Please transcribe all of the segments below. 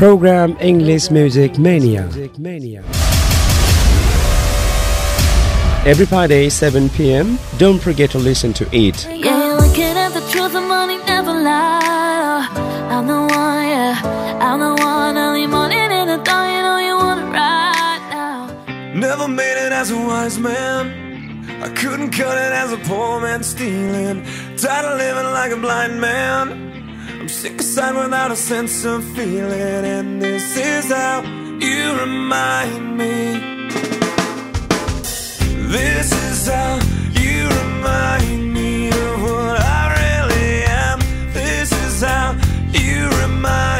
Program English Music Mania. Every Friday, 7 p.m. Don't forget to listen to it. Yeah, looking at the truth, the money never lie. I'm the one, yeah. I'm the one, early morning in the dark, you know you want it right now. Never made it as a wise man. I couldn't cut it as a poor man stealing. Tired of living like a blind man. Sick aside without a sense of feeling. And this is how you remind me. This is how you remind me of what I really am. This is how you remind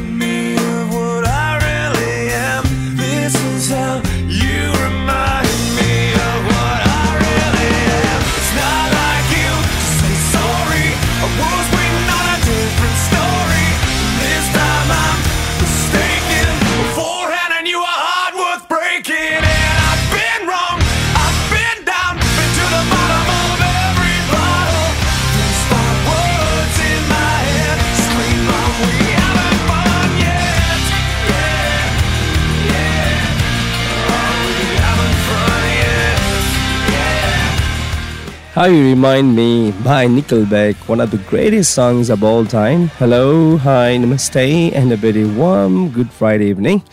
How You Remind Me by Nickelback, one of the greatest songs of all time. Hello, hi, namaste, and a very warm Good Friday evening.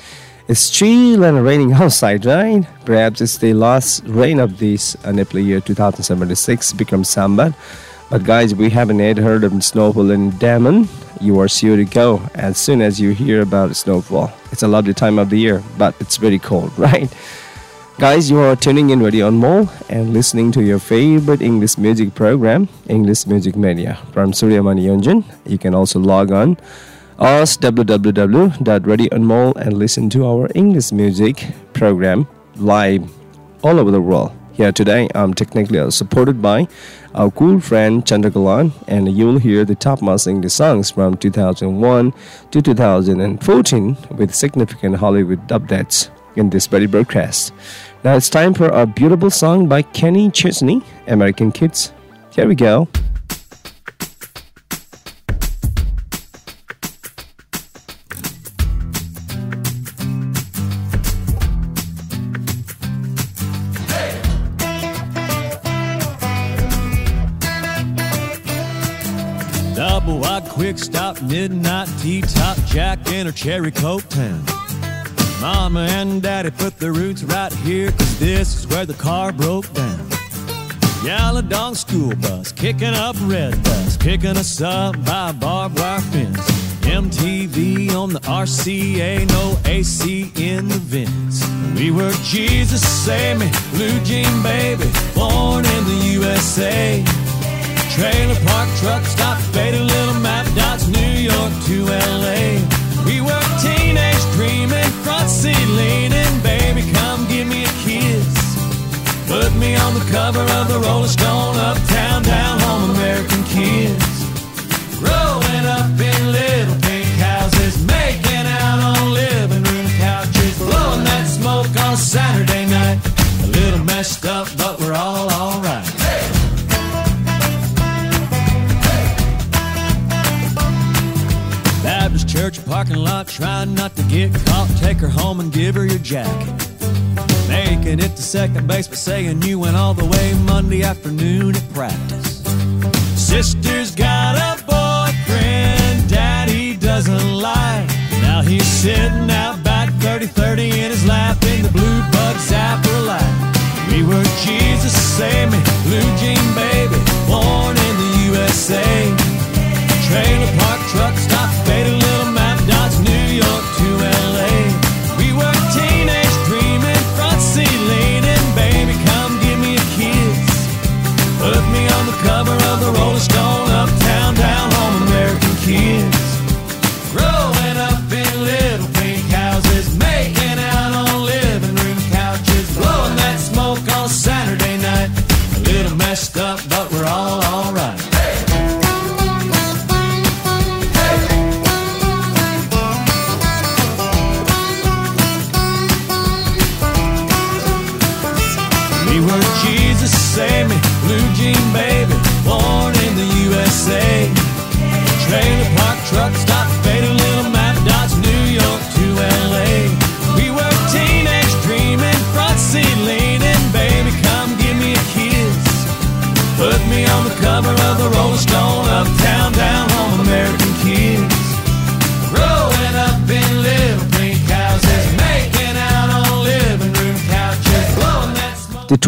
It's chill and raining outside, right? Perhaps it's the last rain of this uh, Nepali year 2076, Bikram Sambat. But guys, we haven't yet heard of snowfall in Daman. You are sure to go as soon as you hear about snowfall. It's a lovely time of the year, but it's very cold, right? Guys, you are tuning in Radio Anmol and listening to your favorite English music program, English Music Mania, from Suryamani Yonjan. You can also log on us www.radioanmol and listen to our English music program live all over the world. Here today, I'm technically supported by our cool friend Chandra Ghalan, and you'll hear the topmost English songs from 2001 to 2014 with significant Hollywood updates in this very broadcast. Now it's time for a beautiful song by Kenny Chesney, American Kids. Here we go. Double wide quick stop, midnight tea top, Jack and her cherry coke town. Mama and daddy put their roots right here, cause this is where the car broke down. Yellow dog school bus, kicking up red dust, picking us up by barbed wire fence. MTV on the RCA, no AC in the vents. We were Jesus save me, blue jean baby, born in the USA. Trailer park truck stop, faded little map dots, New York to LA. Dreaming, front seat leaning, baby, come give me a kiss. Put me on the cover of the Rolling Stone, uptown, down home, American kids. Growing up in little pink houses, making out on living room couches, blowing that smoke on Saturday night. A little messed up, church parking lot, trying not to get caught. Take her home and give her your jacket. Making it to second base, but saying you went all the way Monday afternoon at practice. Sister's got a boyfriend, daddy doesn't like. Now he's sitting out back 30 30 in his lap in the blue bug zapper light. We were Jesus, save me, blue jean baby, born in the USA. Trailer We were Jesus, save me, blue jean baby, born in the USA. Trailer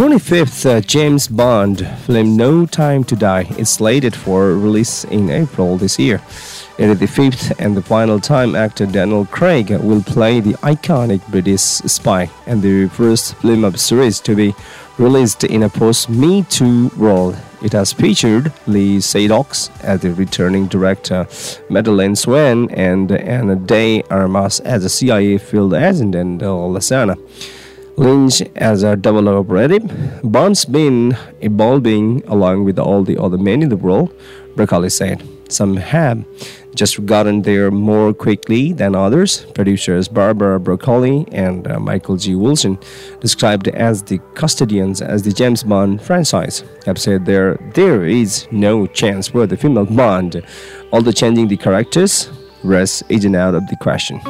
25th uh, James Bond film No Time to Die is slated for release in April this year. It is the fifth and the final time actor Daniel Craig will play the iconic British spy and the first film of the series to be released in a post-Me Too world. It has featured Léa Seydoux as the returning director, Madeleine Swan and Ana de Armas as a CIA field agent and uh, Lashana. Lynch as a double operative. Bond's been evolving along with all the other men in the world, Broccoli said. Some have just gotten there more quickly than others. Producers Barbara Broccoli and uh, Michael G. Wilson, described as the custodians as the James Bond franchise, have said there there is no chance for the female Bond, although changing the characters rests isn't out of the question.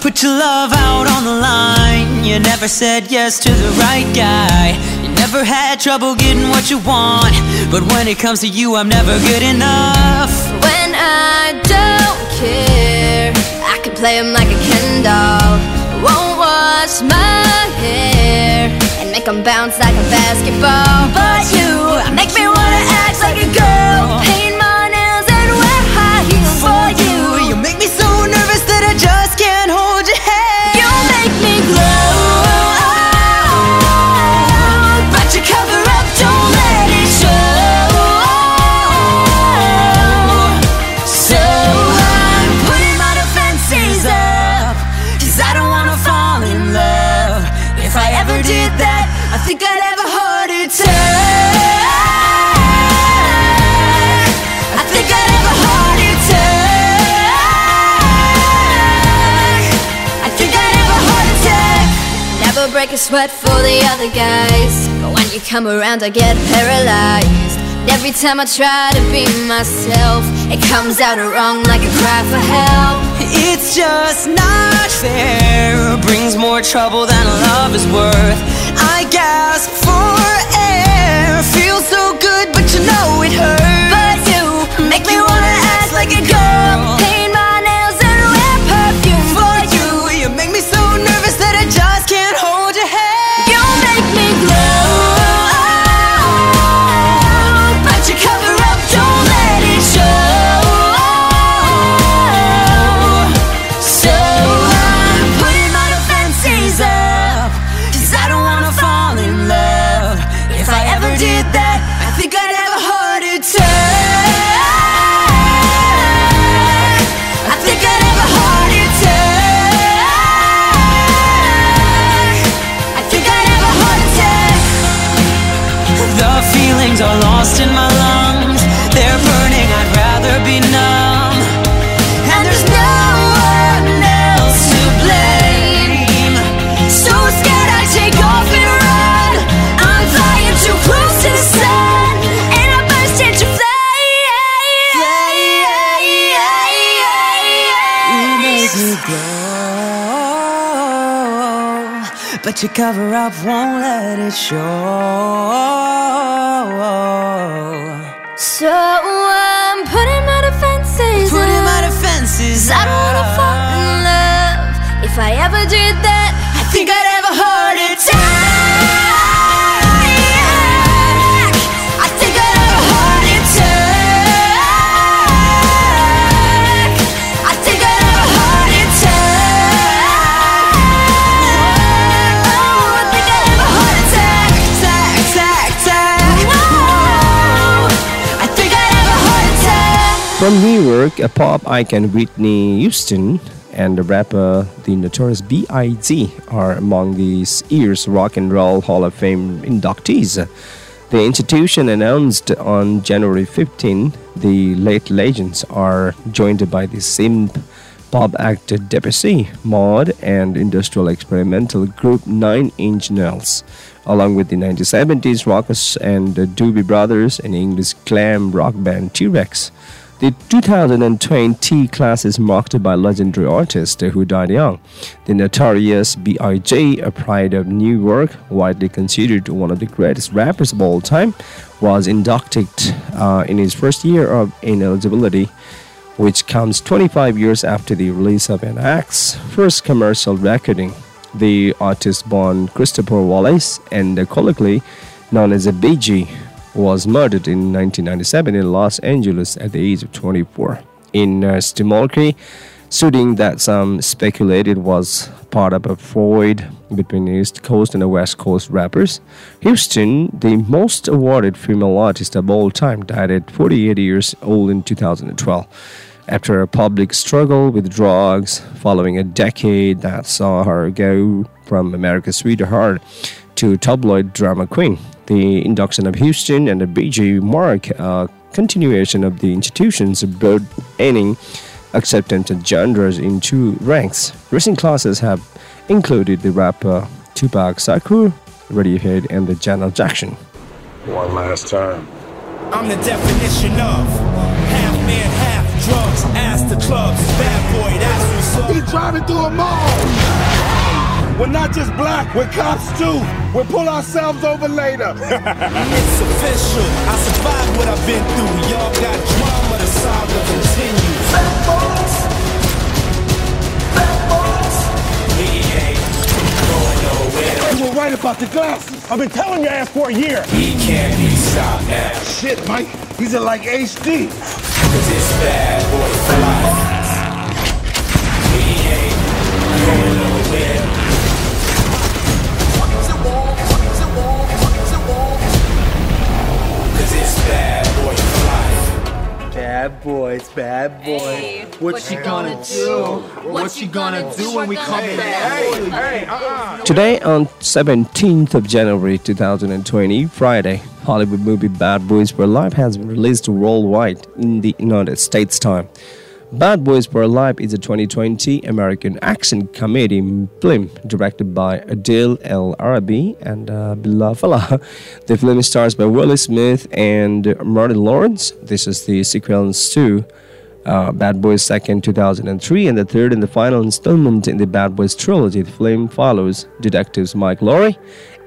Put your love out on the line. You never said yes to the right guy. You never had trouble getting what you want. But when it comes to you, I'm never good enough. When I don't care, I can play him like a Ken doll. Won't wash my hair and make him bounce like a basketball. But you make me did that, I think I'd have a heart attack. I think I'd have a heart attack. I think I'd have a heart attack. Never break a sweat for the other guys. But when you come around, I get paralyzed. Every time I try to be myself, it comes out wrong like a cry for help. It's just not fair. Brings more trouble than love is worth. I gasp cover up won't let it show. So um, I'm putting my defenses Putting my up. I don't wanna fall in love. If I ever did that, From New York, a pop icon Whitney Houston and the rapper the notorious B.I.G. are among this year's Rock and Roll Hall of Fame inductees. The institution announced on January 15 the late legends are joined by the synth pop act Depeche Mode, and industrial experimental group Nine Inch Nails, along with the 1970s rockers and the Doobie Brothers and English glam rock band T-Rex. The 2020 class is marked by legendary artists who died young. The notorious B.I.G., a pride of New York, widely considered one of the greatest rappers of all time, was inducted uh, in his first year of ineligibility which comes 25 years after the release of an act's first commercial recording. The artist born Christopher Wallace and colloquially known as a BG was murdered in 1997 in Los Angeles at the age of 24. In uh, Stimulky, shooting that some speculated was part of a feud between the East Coast and the West Coast rappers. Houston, the most awarded female artist of all time, died at 48 years old in 2012 after a public struggle with drugs following a decade that saw her go from America's sweetheart to tabloid drama queen. The induction of Houston and the BG mark a continuation of the institution's broadening acceptance of genres in two ranks. Recent classes have included the rapper Tupac Shakur, Radiohead, and the Janet Jackson. One last time. I'm the definition of half man, half drugs. Ask the clubs, bad boy, that's what's up. He trying to do them all. We're not just black, we're cops too. We'll pull ourselves over later. It's official. I survived what I've been through. Y'all got drama, the saga continues. Fat boys, fat boys. We ain't going nowhere. you were right about the glasses. I've been telling your ass for a year. We can't be stopped now. Shit, Mike. These are like HD. Cause it's bad boy for boys, bad boys. what you gonna do? What you gonna do when we come in? Hey, uh-uh. Today, on 17th of January 2020, Friday, Hollywood movie Bad Boys for Life has been released worldwide in the United States time. Bad Boys for Life is a 2020 American action comedy film directed by Adil El Arabi and uh, Bilal. The film stars by Willie Smith and Martin Lawrence. This is the sequel to uh, Bad Boys Second 2003 and the third and the final installment in the Bad Boys trilogy. The film follows detectives Mike Lowrey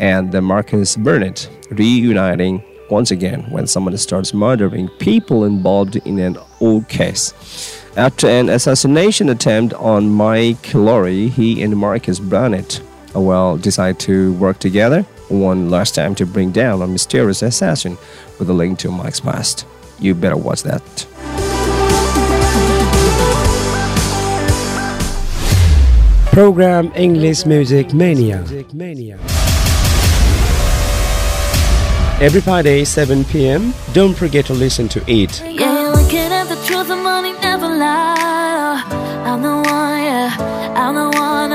and the Marcus Burnett reuniting once again when someone starts murdering people involved in an old case. After an assassination attempt on Mike Lowrey, he and Marcus Burnett uh, well decide to work together one last time to bring down a mysterious assassin with a link to Mike's past. You better watch that. Program English Music Mania. Every Friday, 7 p.m. Don't forget to listen to it. The truth, the money never lie. I'm the one, yeah. I'm the one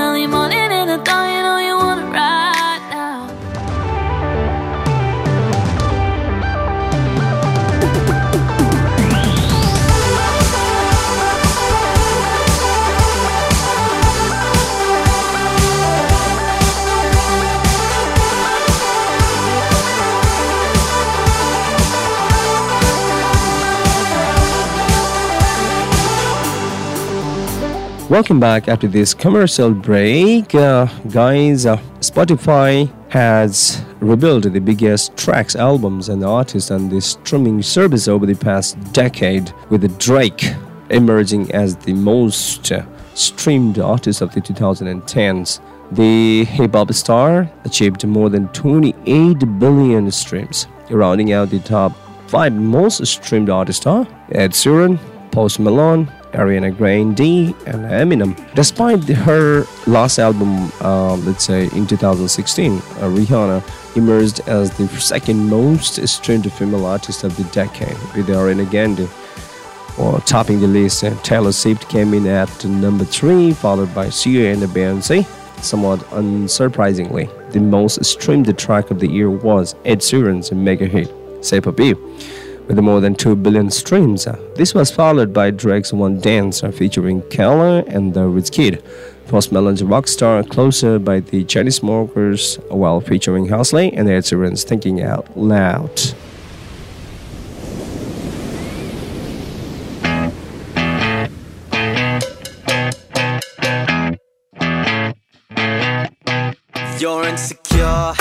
Welcome back after this commercial break. Uh, guys, uh, Spotify has revealed the biggest tracks, albums, and artists on the streaming service over the past decade, with Drake emerging as the most uh, streamed artist of the 2010s. The hip hop star achieved more than 28 billion streams, rounding out the top five most streamed artists are Ed Sheeran, Post Malone, Ariana Grande, and Eminem. Despite her last album, uh, let's say in 2016, uh, Rihanna emerged as the second most streamed female artist of the decade, with Ariana Grande or topping the list. Taylor Swift came in at number three, followed by Sia and Beyonce. Somewhat unsurprisingly, the most streamed track of the year was Ed Sheeran's mega hit, of You with more than 2 billion streams. This was followed by Drake's One Dance featuring Kyla and the Wizkid. Post Malone's Rockstar Closer by the Chainsmokers while featuring Halsey and Ed Sheeran's Thinking Out Loud. You're insecure,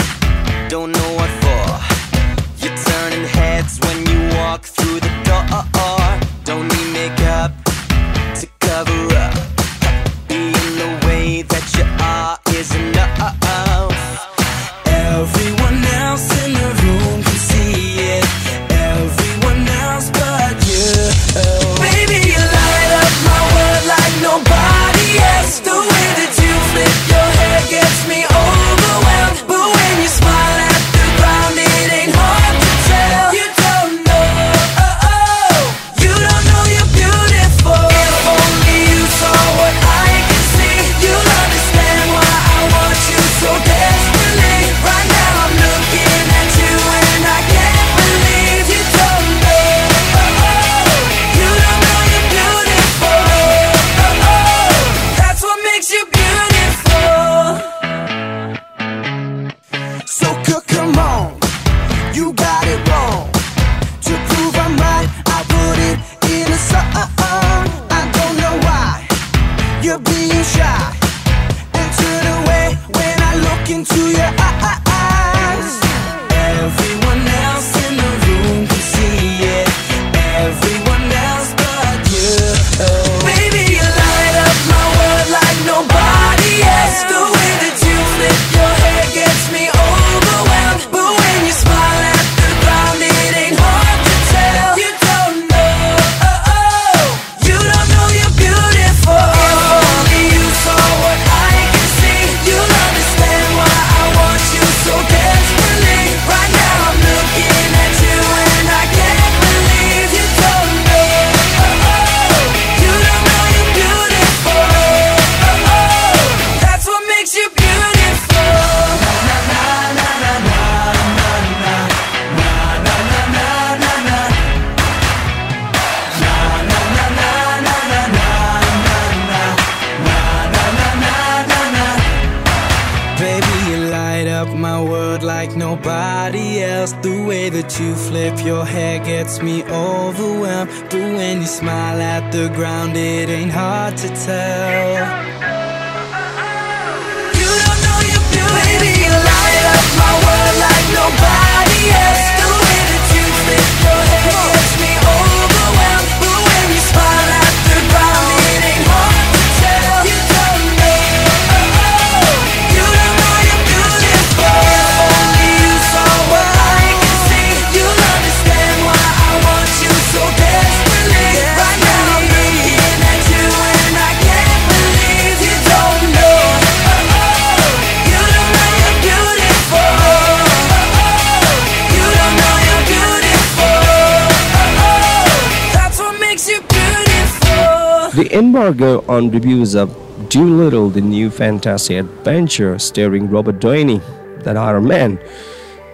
embargo on reviews of Dolittle, the new fantasy adventure starring Robert Downey, that Iron Man,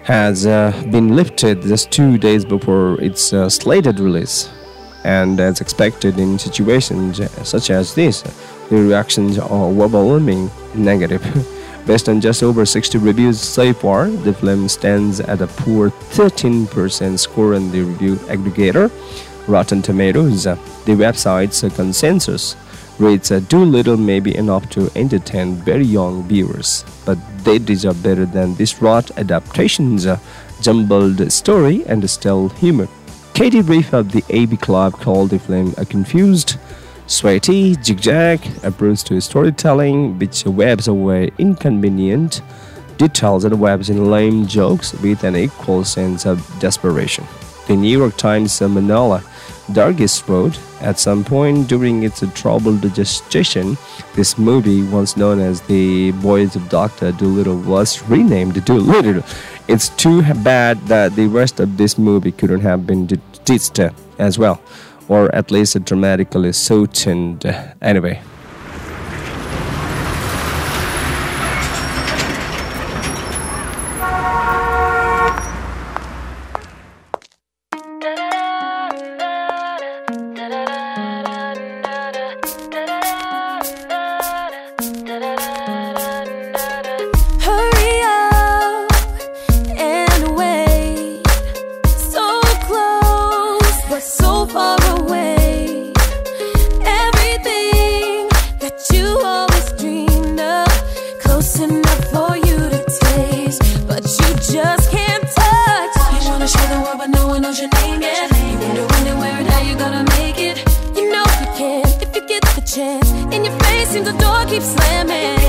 has uh, been lifted just two days before its uh, slated release. And as expected in situations such as this, the reactions are overwhelming negative. Based on just over 60 reviews so far, the film stands at a poor 13% score on the review aggregator Rotten Tomatoes. The website's consensus rates uh, Dolittle may be enough to entertain very young viewers, but they deserve better than this rot adaptation's uh, jumbled story and stale humor. Katie Brief of the AV Club called the film a confused, sweaty zigzag approach to storytelling, which webs away inconvenient details and webs in lame jokes with an equal sense of desperation. The New York Times uh, Manohla Dargis wrote, at some point during its troubled gestation, this movie, once known as The Voyage of Dr. Dolittle, was renamed Dolittle. It's too bad that the rest of this movie couldn't have been ditched as well, or at least dramatically shortened. Anyway. Your name yet. You wonder when and where and how you gonna make it. You know you can if you get the chance. In your face, seems the door keeps slamming.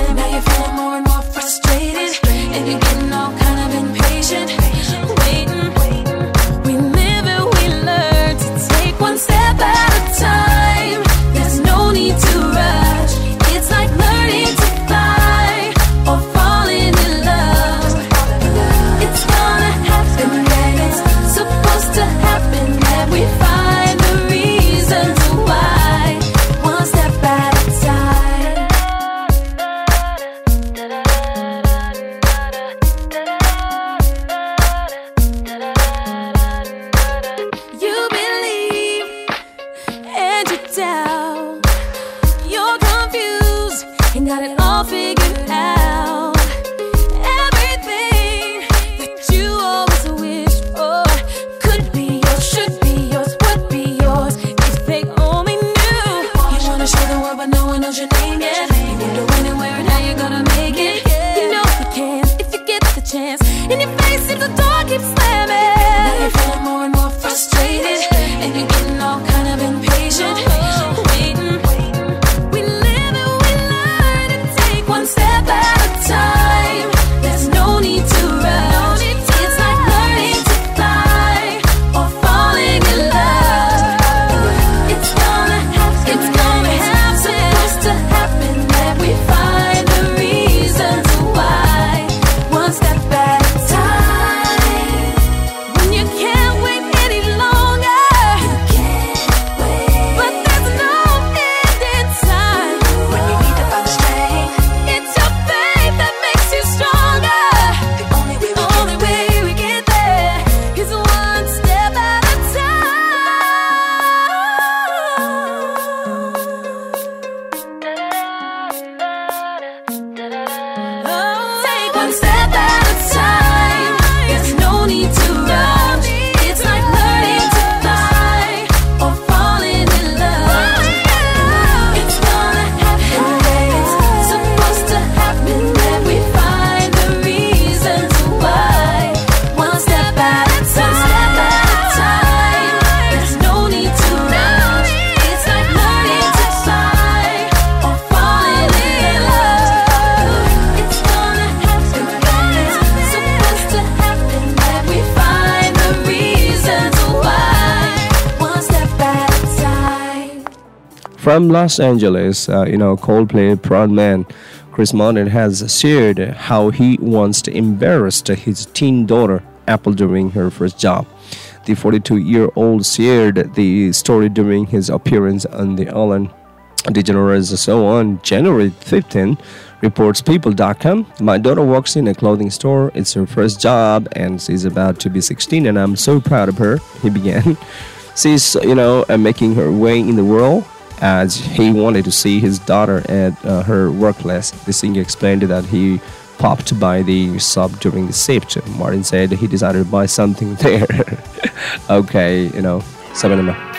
You and how you're gonna make it. You know you can if you get the chance. In your face, seems the door keeps slamming. Now you're feeling more and more frustrated, and you're getting all kind of impatient. From Los Angeles, uh, you know, Coldplay proud man Chris Martin has shared how he once embarrassed his teen daughter Apple during her first job. The 42-year-old shared the story during his appearance on the Ellen DeGeneres show on January 15. Reports People.com. My daughter works in a clothing store. It's her first job, and she's about to be 16, and I'm so proud of her. He began. She's, you know, uh, making her way in the world as he wanted to see his daughter at uh, her workplace. The singer explained that he popped by the shop during the shift. Martin said he decided to buy something there. okay, you know, sabi naman.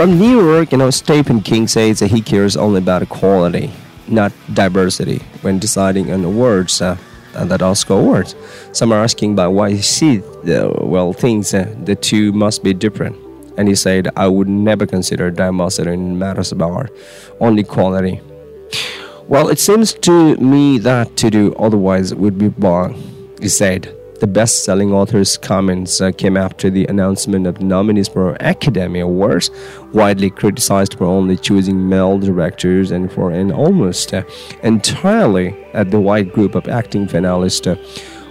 From New York, you know, Stephen King says that he cares only about quality, not diversity, when deciding on awards. Uh, uh, that Oscar awards. Some are asking about why he see uh, well things uh, the two must be different. And he said, I would never consider diversity in matters of art, only quality. Well, it seems to me that to do otherwise would be wrong, he said. The best selling author's comments uh, came after the announcement of nominees for Academy Awards, widely criticized for only choosing male directors and for an almost uh, entirely at the white group of acting finalists. Uh,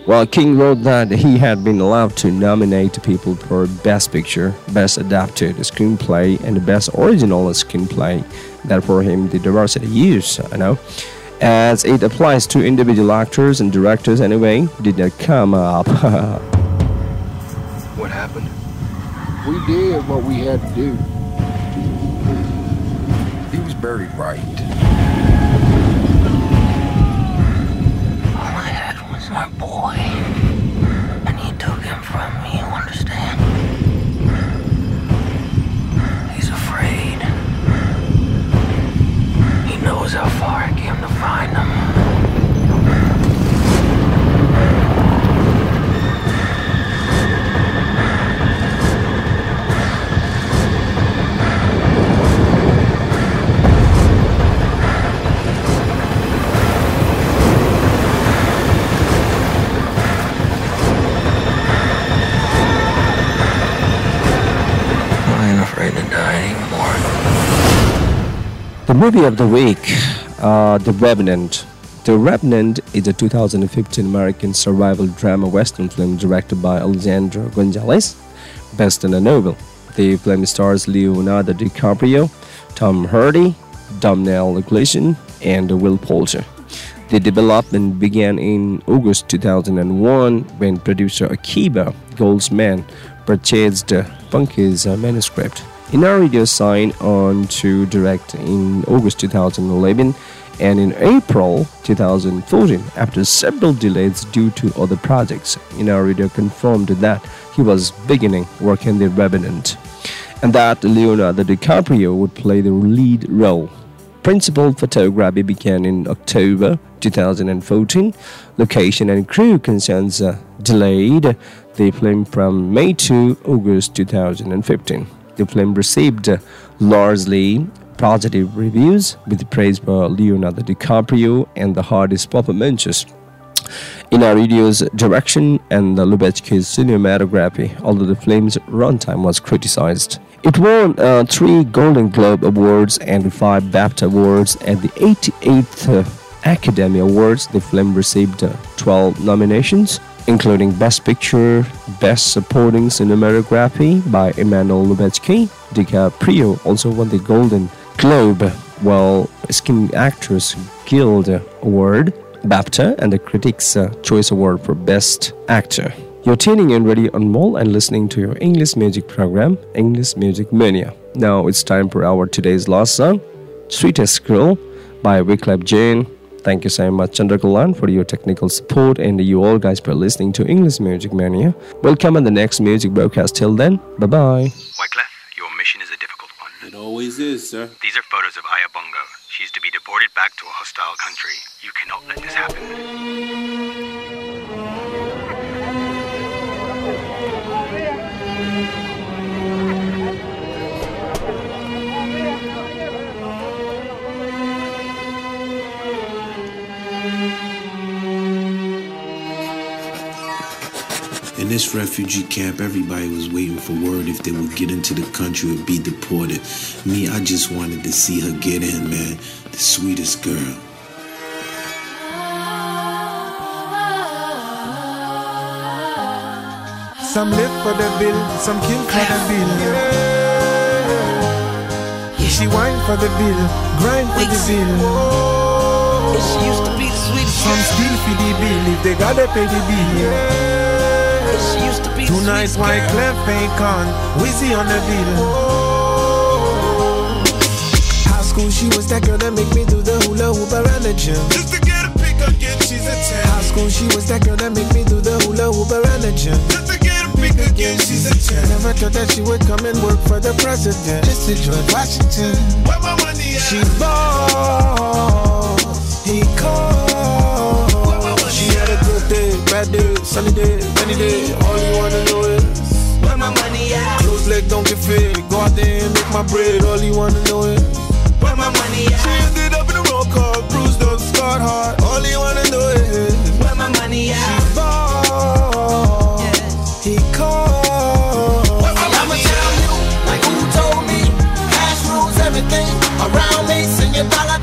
while King wrote that he had been allowed to nominate people for Best Picture, Best Adapted Screenplay, and Best Original Screenplay, that for him the diversity use, I know as it applies to individual actors and directors anyway, did not come up. what happened? We did what we had to do. He was buried right. All I had was my boy. And he took him from me, you understand? Knows how far I came to find him. The movie of the week, uh, The Revenant. The Revenant is a 2015 American survival drama western film directed by Alejandro Gonzalez, based on a novel. The film stars Leonardo DiCaprio, Tom Hardy, Domhnall Gleeson, and Will Poulter. The development began in August 2001 when producer Akiva Goldsman purchased Funky's uh, manuscript. Inario signed on to direct in August 2011 and in April 2014 after several delays due to other projects. Inario confirmed that he was beginning work on The Revenant and that Leonardo DiCaprio would play the lead role. Principal photography began in October 2014. Location and crew concerns uh, delayed the film from May to August 2015. The film received largely positive reviews with praise for Leonardo DiCaprio and the hardest performances. Inarrio's direction and the Lubezki's cinematography, although the film's runtime was criticized. It won uh, three Golden Globe Awards and five BAFTA Awards at the 88th uh, Academy Awards. The film received uh, 12 nominations, including Best Picture, Best Supporting Cinematography by Emmanuel Lubezki. DiCaprio also won the Golden Globe, while Screen Actors Guild Award, BAFTA, and the Critics' Choice Award for Best Actor. You're tuning in Radio Anmol and listening to your English music program, English Music Mania. Now it's time for our today's last song, Sweetest Girl by Wyclef Jean. Thank you so much, Chandra Ghalan, for your technical support and you all guys for listening to English Music Mania. Welcome on the next music broadcast. Till then, bye bye. Wyclef, your mission is a difficult one. It always is, sir. These are photos of Aya Bongo. She's to be deported back to a hostile country. You cannot let this happen. In this refugee camp, everybody was waiting for word if they would get into the country or be deported. Me, I just wanted to see her get in, man. The sweetest girl. Some live for the bill, some kill for the bill. Yeah. She whine for the bill, grind for the bill. She used to be the sweetest. Some steal for the bill if they gotta pay the bill. She used to be Tonight Wyclef ain't gone. Weezy on the beat. Oh. High school, she was that girl that make me do the hula hoop around the gym. Just to get a pick again, she's a 10 High school, she was that girl that make me do the hula hoop around the gym. Just to get a pick again, she's a 10 Never thought that she would come and work for the president. Just to George Washington. Where my money at? She boss, he calls She had a good day, bad day sunny day, rainy day. All you wanna know is where my money at. Close leg, don't get fit. Go out there and make my bread. All you wanna know is where my money at. She ended up in a roll car, bruised up, scarred heart. All you wanna know is where my money at. She ball, yeah. he called. I'ma tell you like who told me. Cash rules everything around me. Sing your dollar.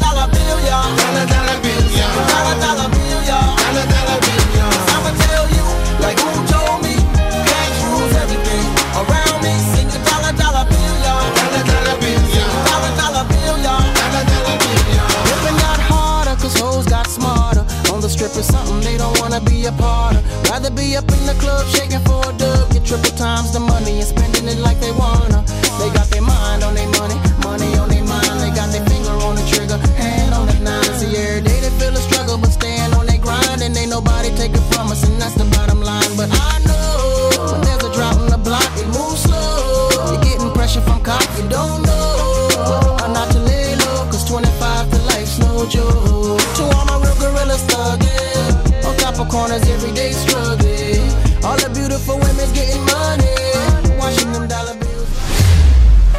rather be up in the club shaking for a dub. Get triple times the